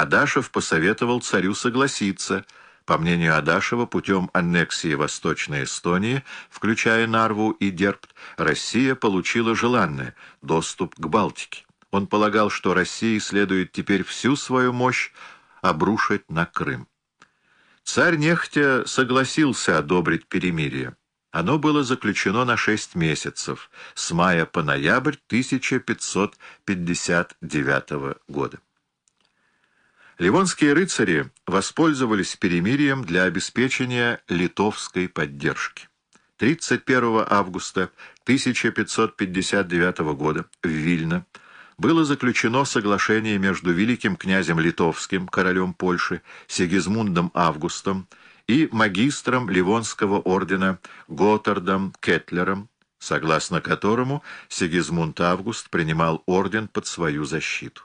Адашев посоветовал царю согласиться. По мнению Адашева, путем аннексии Восточной Эстонии, включая Нарву и Дербт, Россия получила желанное – доступ к Балтике. Он полагал, что России следует теперь всю свою мощь обрушить на Крым. Царь нехотя согласился одобрить перемирие. Оно было заключено на шесть месяцев, с мая по ноябрь 1559 года. Ливонские рыцари воспользовались перемирием для обеспечения литовской поддержки. 31 августа 1559 года в Вильно было заключено соглашение между великим князем Литовским, королем Польши, Сигизмундом Августом и магистром Ливонского ордена Готардом Кетлером, согласно которому Сигизмунд Август принимал орден под свою защиту.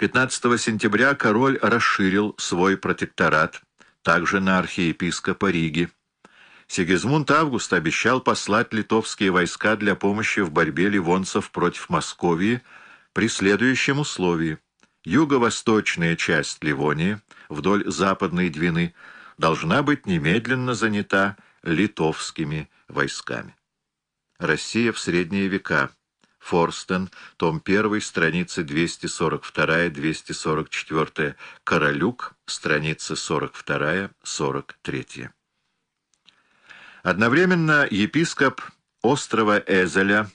15 сентября король расширил свой протекторат также на архиепископа Риги, Сигизмунд Август обещал послать литовские войска для помощи в борьбе ливонцев против Московии при следующем условии. Юго-восточная часть Ливонии, вдоль западной Двины, должна быть немедленно занята литовскими войсками. Россия в средние века. Форстен, том 1, страницы 242-244, Королюк, страницы 42-43. Одновременно епископ острова Эзеля,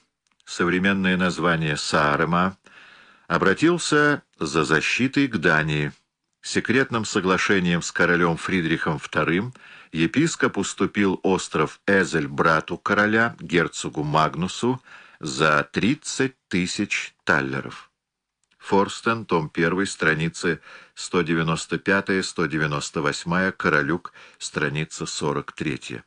современное название Саарема, обратился за защитой к Дании. Секретным соглашением с королем Фридрихом II епископ уступил остров Эзель брату короля, герцогу Магнусу, за 30 тысяч таллеров. Форстен, том 1, страницы 195-198, Королюк, страница 43.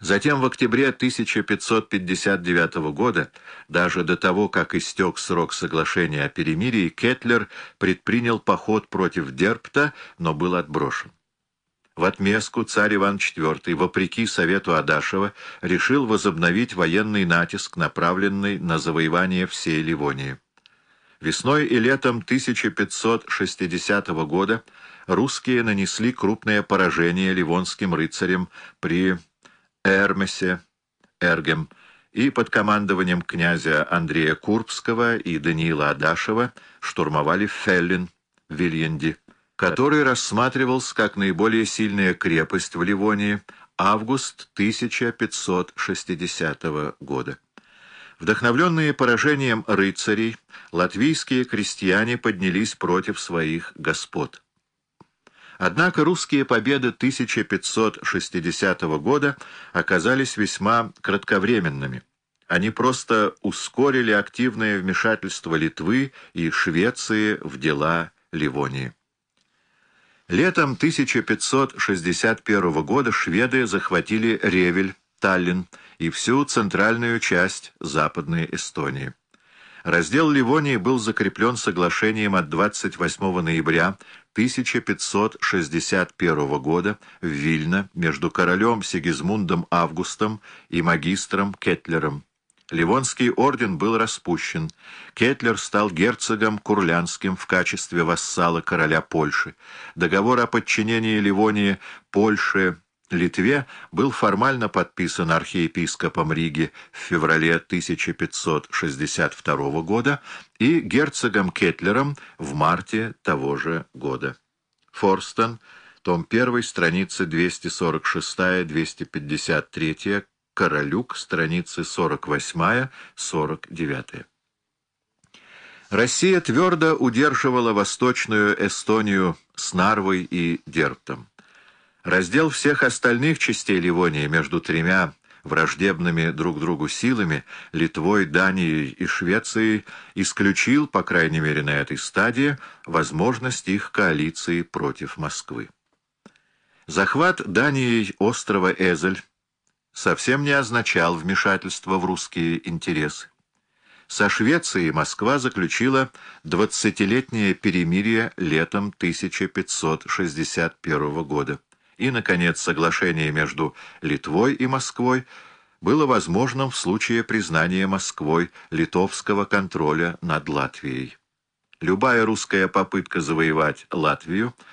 Затем в октябре 1559 года, даже до того, как истек срок соглашения о перемирии, Кетлер предпринял поход против Дерпта, но был отброшен. В отместку царь Иван IV, вопреки совету Адашева, решил возобновить военный натиск, направленный на завоевание всей Ливонии. Весной и летом 1560 года русские нанесли крупное поражение ливонским рыцарям при Эрмесе, Эргем и под командованием князя Андрея Курбского и Даниила Адашева штурмовали Феллин, Вильянди, который рассматривался как наиболее сильная крепость в Ливонии, август 1560 года. Вдохновленные поражением рыцарей, латвийские крестьяне поднялись против своих господ. Однако русские победы 1560 года оказались весьма кратковременными. Они просто ускорили активное вмешательство Литвы и Швеции в дела Ливонии. Летом 1561 года шведы захватили Ревель, Таллин и всю центральную часть Западной Эстонии. Раздел Ливонии был закреплен соглашением от 28 ноября 1561 года в Вильно между королем Сигизмундом Августом и магистром Кетлером. Ливонский орден был распущен. Кетлер стал герцогом Курлянским в качестве вассала короля Польши. Договор о подчинении Ливонии Польше Литве был формально подписан архиепископом Риги в феврале 1562 года и герцогом Кетлером в марте того же года. Форстон, том 1, страницы 246-253, Королюк, страницы 48-49. Россия твердо удерживала Восточную Эстонию с Нарвой и Дерптом. Раздел всех остальных частей Ливонии между тремя враждебными друг другу силами, Литвой, Данией и Швецией, исключил, по крайней мере на этой стадии, возможность их коалиции против Москвы. Захват Данией острова Эзель совсем не означал вмешательство в русские интересы. Со Швецией Москва заключила двадцатилетнее перемирие летом 1561 года и, наконец, соглашение между Литвой и Москвой было возможным в случае признания Москвой литовского контроля над Латвией. Любая русская попытка завоевать Латвию